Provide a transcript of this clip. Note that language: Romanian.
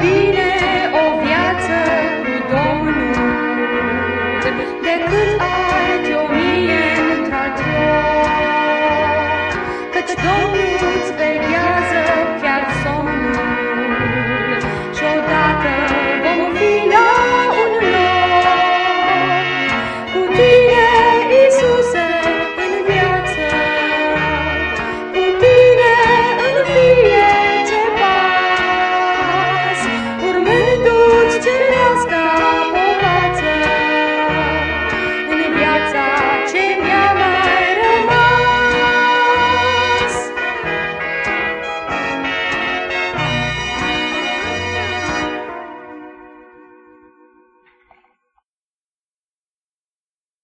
bine o viață cu Domnul. Decât a